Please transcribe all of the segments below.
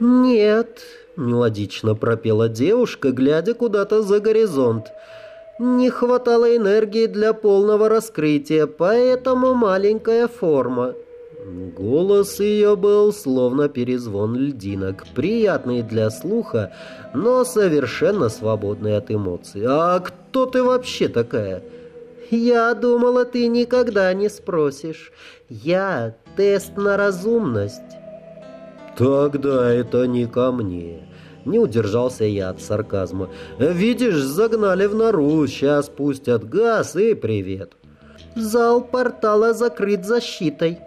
«Нет», — мелодично пропела девушка, глядя куда-то за горизонт. «Не хватало энергии для полного раскрытия, поэтому маленькая форма». Голос ее был словно перезвон льдинок, приятный для слуха, но совершенно свободный от эмоций. «А кто ты вообще такая?» «Я думала, ты никогда не спросишь. Я тест на разумность». «Тогда это не ко мне». Не удержался я от сарказма. «Видишь, загнали в нору, сейчас пустят газ и привет». «Зал портала закрыт защитой»,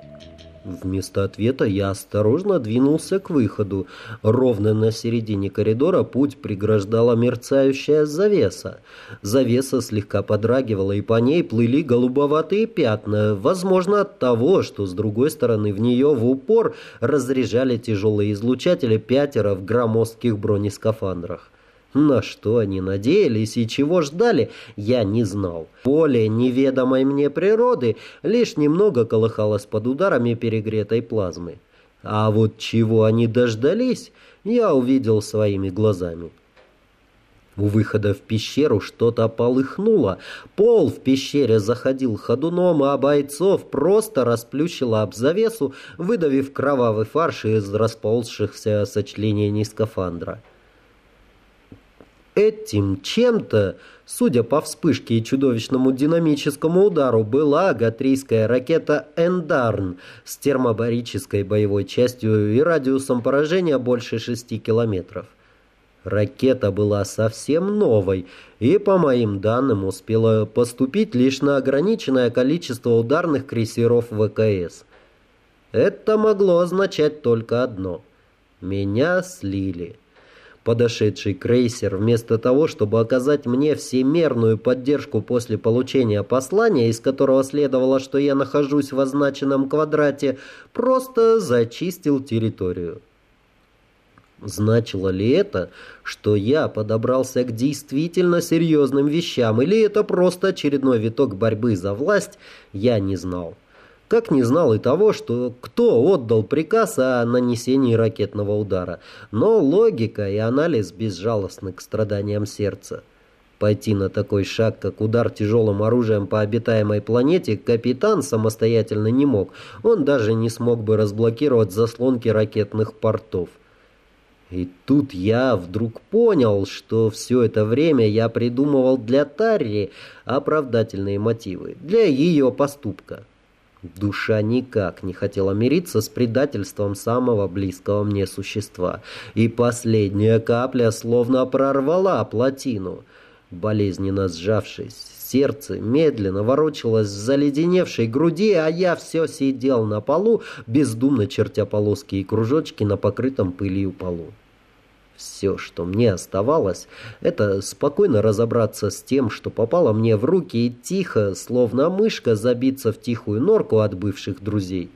Вместо ответа я осторожно двинулся к выходу. Ровно на середине коридора путь преграждала мерцающая завеса. Завеса слегка подрагивала, и по ней плыли голубоватые пятна, возможно, от того, что с другой стороны в нее в упор разряжали тяжелые излучатели пятеро в громоздких бронескафандрах. На что они надеялись и чего ждали, я не знал. Поле неведомой мне природы лишь немного колыхалось под ударами перегретой плазмы. А вот чего они дождались, я увидел своими глазами. У выхода в пещеру что-то полыхнуло. Пол в пещере заходил ходуном, а бойцов просто расплющило об завесу, выдавив кровавый фарш из расползшихся сочленений скафандра. Этим чем-то, судя по вспышке и чудовищному динамическому удару, была гатрийская ракета «Эндарн» с термобарической боевой частью и радиусом поражения больше 6 километров. Ракета была совсем новой и, по моим данным, успела поступить лишь на ограниченное количество ударных крейсеров ВКС. Это могло означать только одно – меня слили. Подошедший крейсер, вместо того, чтобы оказать мне всемерную поддержку после получения послания, из которого следовало, что я нахожусь в означенном квадрате, просто зачистил территорию. Значило ли это, что я подобрался к действительно серьезным вещам, или это просто очередной виток борьбы за власть, я не знал как не знал и того, что кто отдал приказ о нанесении ракетного удара. Но логика и анализ безжалостны к страданиям сердца. Пойти на такой шаг, как удар тяжелым оружием по обитаемой планете, капитан самостоятельно не мог. Он даже не смог бы разблокировать заслонки ракетных портов. И тут я вдруг понял, что все это время я придумывал для Тарри оправдательные мотивы, для ее поступка. Душа никак не хотела мириться с предательством самого близкого мне существа, и последняя капля словно прорвала плотину. Болезненно сжавшись, сердце медленно ворочалось в заледеневшей груди, а я все сидел на полу, бездумно чертя полоски и кружочки на покрытом пылью полу. Все, что мне оставалось, это спокойно разобраться с тем, что попало мне в руки, и тихо, словно мышка, забиться в тихую норку от бывших друзей.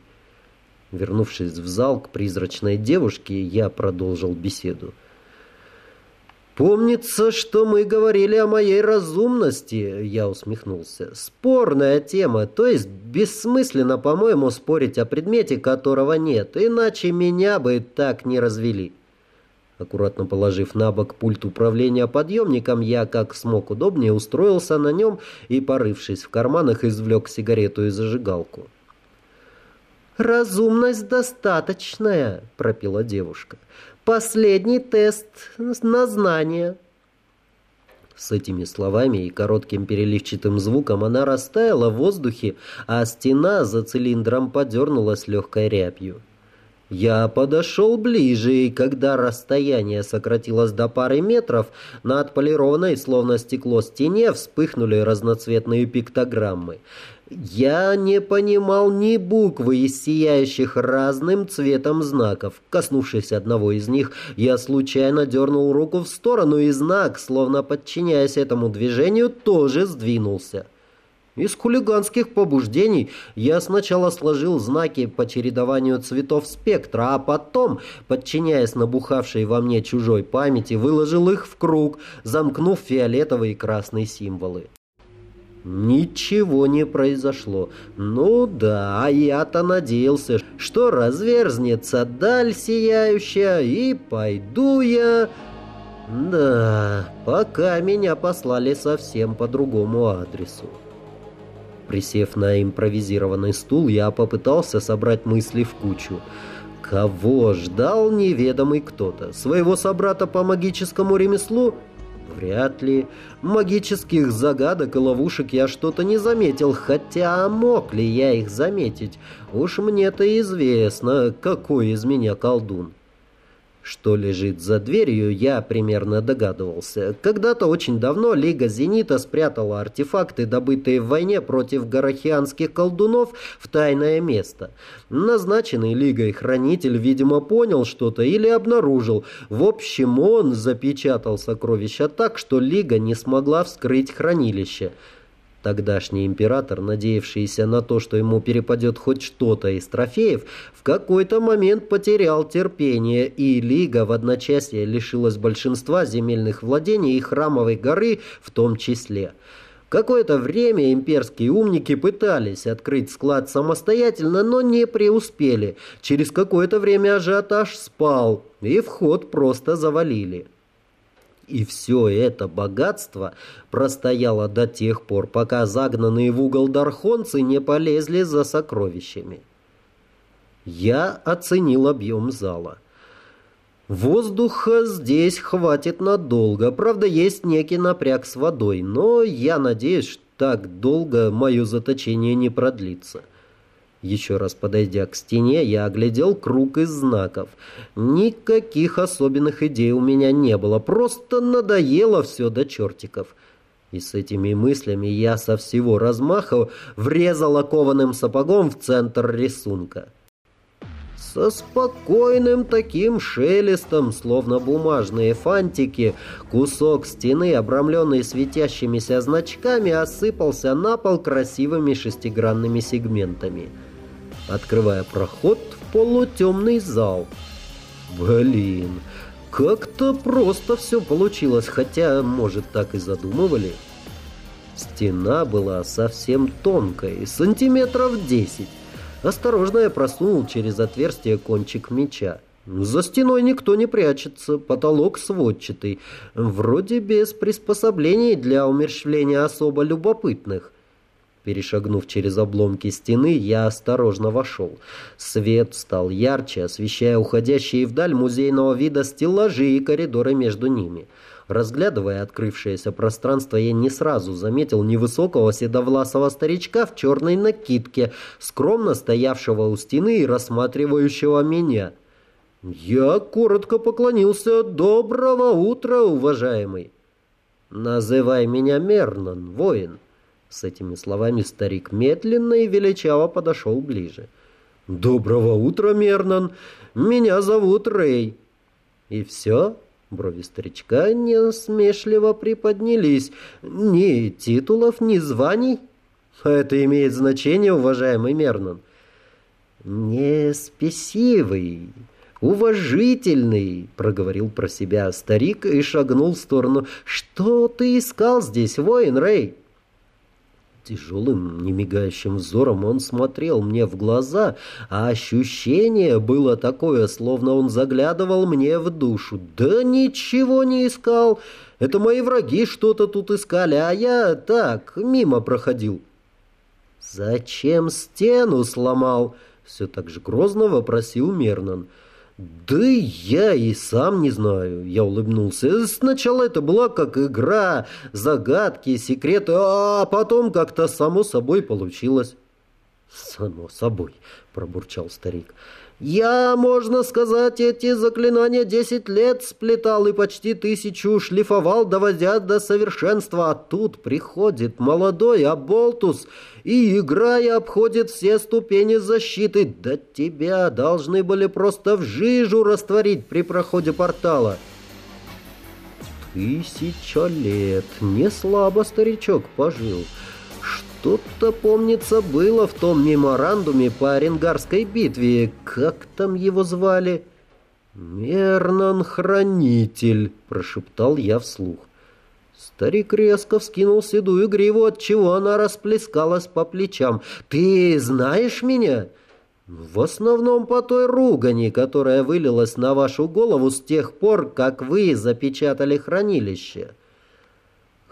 Вернувшись в зал к призрачной девушке, я продолжил беседу. «Помнится, что мы говорили о моей разумности», — я усмехнулся. «Спорная тема, то есть бессмысленно, по-моему, спорить о предмете, которого нет, иначе меня бы так не развели». Аккуратно положив на бок пульт управления подъемником, я как смог удобнее устроился на нем и, порывшись в карманах, извлек сигарету и зажигалку. «Разумность достаточная», — пропила девушка. «Последний тест на знание». С этими словами и коротким переливчатым звуком она растаяла в воздухе, а стена за цилиндром подернулась легкой рябью. Я подошел ближе, и когда расстояние сократилось до пары метров, на отполированной, словно стекло, стене вспыхнули разноцветные пиктограммы. Я не понимал ни буквы из сияющих разным цветом знаков. Коснувшись одного из них, я случайно дернул руку в сторону, и знак, словно подчиняясь этому движению, тоже сдвинулся. Из хулиганских побуждений я сначала сложил знаки по чередованию цветов спектра, а потом, подчиняясь набухавшей во мне чужой памяти, выложил их в круг, замкнув фиолетовые и красные символы. Ничего не произошло. Ну да, я-то надеялся, что разверзнется даль сияющая, и пойду я... Да, пока меня послали совсем по другому адресу. Присев на импровизированный стул, я попытался собрать мысли в кучу. Кого ждал неведомый кто-то? Своего собрата по магическому ремеслу? Вряд ли. Магических загадок и ловушек я что-то не заметил, хотя мог ли я их заметить? Уж мне-то известно, какой из меня колдун. Что лежит за дверью, я примерно догадывался. Когда-то очень давно Лига Зенита спрятала артефакты, добытые в войне против горохианских колдунов, в тайное место. Назначенный Лигой хранитель, видимо, понял что-то или обнаружил. В общем, он запечатал сокровища так, что Лига не смогла вскрыть хранилище. Тогдашний император, надеявшийся на то, что ему перепадет хоть что-то из трофеев, в какой-то момент потерял терпение, и Лига в одночасье лишилась большинства земельных владений и храмовой горы в том числе. Какое-то время имперские умники пытались открыть склад самостоятельно, но не преуспели. Через какое-то время ажиотаж спал, и вход просто завалили. И все это богатство простояло до тех пор, пока загнанные в угол дархонцы не полезли за сокровищами. Я оценил объем зала. Воздуха здесь хватит надолго. Правда, есть некий напряг с водой, но я надеюсь, так долго мое заточение не продлится. Еще раз подойдя к стене, я оглядел круг из знаков. Никаких особенных идей у меня не было, просто надоело все до чертиков. И с этими мыслями я со всего размаха врезал окованным сапогом в центр рисунка. Со спокойным таким шелестом, словно бумажные фантики, кусок стены, обрамленный светящимися значками, осыпался на пол красивыми шестигранными сегментами — открывая проход в полутемный зал. Блин, как-то просто все получилось, хотя, может, так и задумывали. Стена была совсем тонкой, сантиметров десять. Осторожно я просунул через отверстие кончик меча. За стеной никто не прячется, потолок сводчатый, вроде без приспособлений для умерщвления особо любопытных. Перешагнув через обломки стены, я осторожно вошел. Свет стал ярче, освещая уходящие вдаль музейного вида стеллажи и коридоры между ними. Разглядывая открывшееся пространство, я не сразу заметил невысокого седовласого старичка в черной накидке, скромно стоявшего у стены и рассматривающего меня. Я коротко поклонился «Доброго утра, уважаемый!» «Называй меня Мернан, воин!» С этими словами старик медленно и величаво подошел ближе. «Доброго утра, Мернан! Меня зовут Рэй!» «И все?» Брови старичка несмешливо приподнялись. «Ни титулов, ни званий?» «А это имеет значение, уважаемый Мернан?» «Не спесивый, уважительный», — проговорил про себя старик и шагнул в сторону. «Что ты искал здесь, воин Рэй?» Тяжелым, немигающим взором он смотрел мне в глаза, а ощущение было такое, словно он заглядывал мне в душу. Да ничего не искал. Это мои враги что-то тут искали, а я так, мимо проходил. «Зачем стену сломал?» — все так же грозно вопросил Мернан. — «Да я и сам не знаю», — я улыбнулся. «Сначала это была как игра, загадки, секреты, а потом как-то само собой получилось». «Само собой», — пробурчал старик. Я, можно сказать, эти заклинания десять лет сплетал и почти тысячу шлифовал, доводя до совершенства. А тут приходит молодой Аболтус и, играя, обходит все ступени защиты. Да тебя должны были просто в жижу растворить при проходе портала. Тысяча лет. Не слабо старичок пожил. Тут-то, помнится, было в том меморандуме по Оренгарской битве. Как там его звали? «Мернан Хранитель», — прошептал я вслух. Старик резко вскинул седую гриву, отчего она расплескалась по плечам. «Ты знаешь меня?» «В основном по той ругани, которая вылилась на вашу голову с тех пор, как вы запечатали хранилище».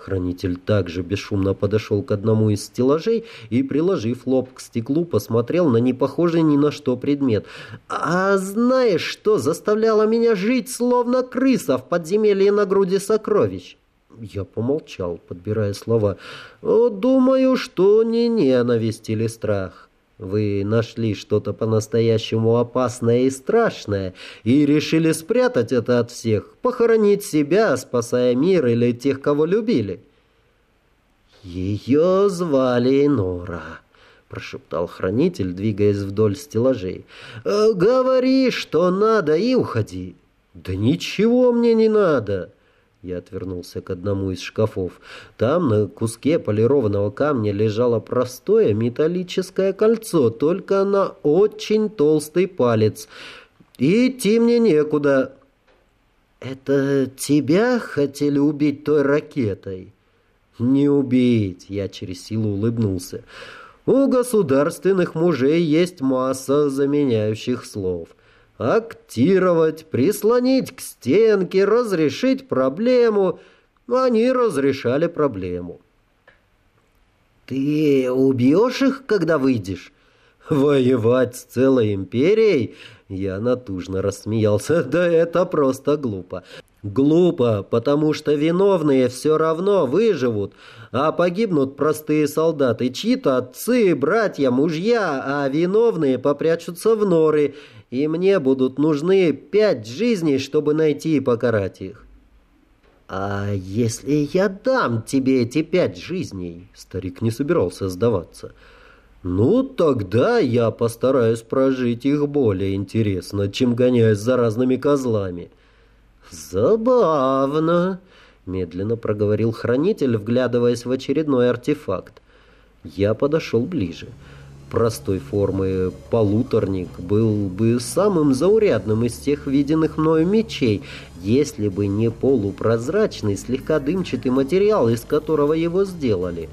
Хранитель также бесшумно подошел к одному из стеллажей и, приложив лоб к стеклу, посмотрел на непохожий ни на что предмет. «А знаешь, что заставляло меня жить, словно крыса в подземелье на груди сокровищ?» Я помолчал, подбирая слова. «Думаю, что не ненависть или страх». Вы нашли что-то по-настоящему опасное и страшное и решили спрятать это от всех, похоронить себя, спасая мир или тех, кого любили. Ее звали Нора, прошептал хранитель, двигаясь вдоль стеллажей. «Э, говори, что надо, и уходи. Да ничего мне не надо. Я отвернулся к одному из шкафов. Там на куске полированного камня лежало простое металлическое кольцо, только на очень толстый палец. Идти мне некуда. «Это тебя хотели убить той ракетой?» «Не убить», — я через силу улыбнулся. «У государственных мужей есть масса заменяющих слов» актировать, прислонить к стенке, разрешить проблему. Они разрешали проблему. «Ты убьешь их, когда выйдешь?» «Воевать с целой империей?» Я натужно рассмеялся. «Да это просто глупо. Глупо, потому что виновные все равно выживут, а погибнут простые солдаты, чьи-то отцы, братья, мужья, а виновные попрячутся в норы и мне будут нужны пять жизней, чтобы найти и покарать их. «А если я дам тебе эти пять жизней?» Старик не собирался сдаваться. «Ну, тогда я постараюсь прожить их более интересно, чем гоняясь за разными козлами». «Забавно», — медленно проговорил хранитель, вглядываясь в очередной артефакт. Я подошел ближе. «Я простой формы полуторник был бы самым заурядным из тех виденных мною мечей, если бы не полупрозрачный, слегка дымчатый материал, из которого его сделали.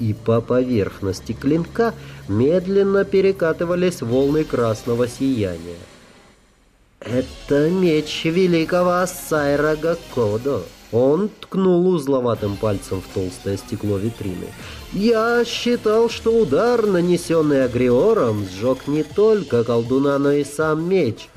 И по поверхности клинка медленно перекатывались волны красного сияния. «Это меч великого Сайра Гакодо!» Он ткнул узловатым пальцем в толстое стекло витрины. «Я считал, что удар, нанесенный Агриором, сжег не только колдуна, но и сам меч.